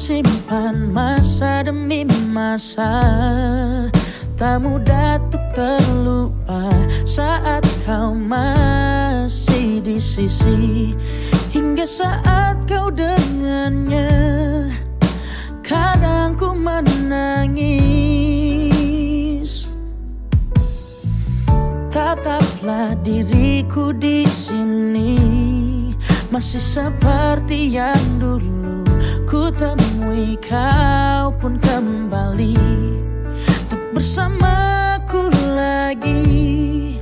simpan masa demi masa. Tak mudah untuk terlupa saat kau masih di sisi. Hingga saat kau dengannya Kadang ku menangis. Tataplah diriku di sini Masih seperti yang dulu Ku temui kau pun kembali. Untuk bersamaku lagi.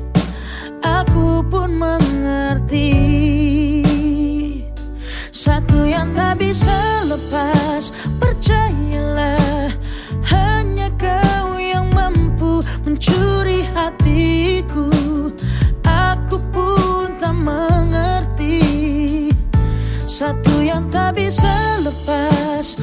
Aku pun mengerti. Satu yang tak bisa lepas Percayalah. Hanya kau yang mampu mencuri hatiku. Aku pun tak mengerti. Satu yang tak bisa lepas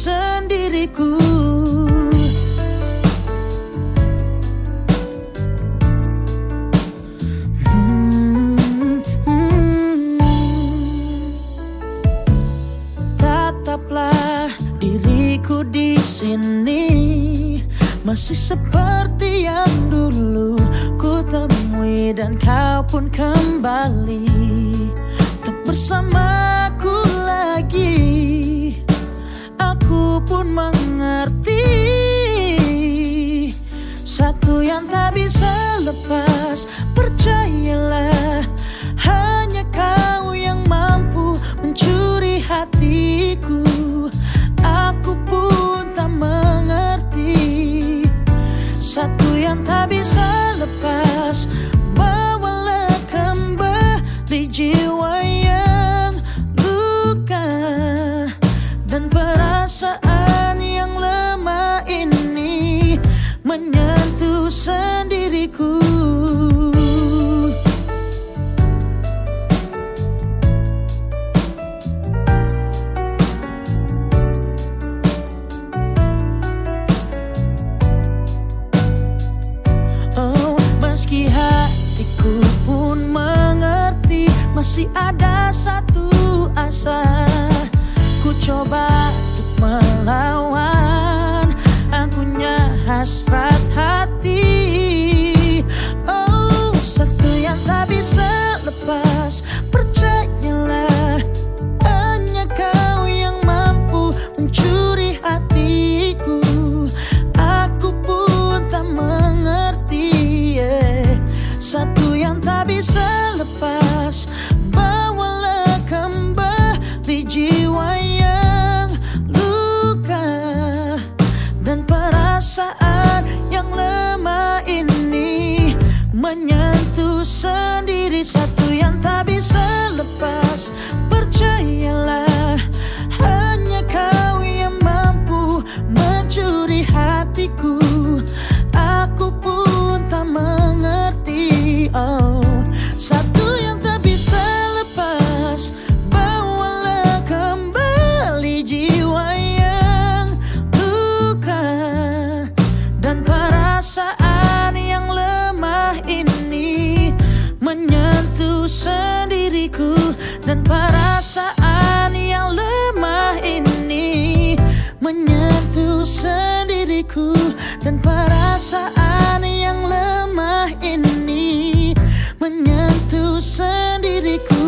sendiriku. Hmm, hmm. Tataplah diriku di sini. Masih seperti yang dulu Ku temui dan kau pun kembali. Untuk bersamaku lagi pun mengerti Satu yang tak bisa lepas. Percayalah Hanya kau yang mampu mencuri hatiku. Aku pun tak mengerti Satu yang tak bisa Masih ada satu asa Ku coba untuk melawan. Angkunya hasrat hati. Oh, satu yang tak bisa lepas. Percayalah Hanya kau yang mampu mencuri hatiku. Aku pun tak mengerti yeah. Satu yang tak bisa yang dan perasaan yang lemah ini menyentuh sendiriku. Dan perasaan yang lemah ini menyentuh sendiriku.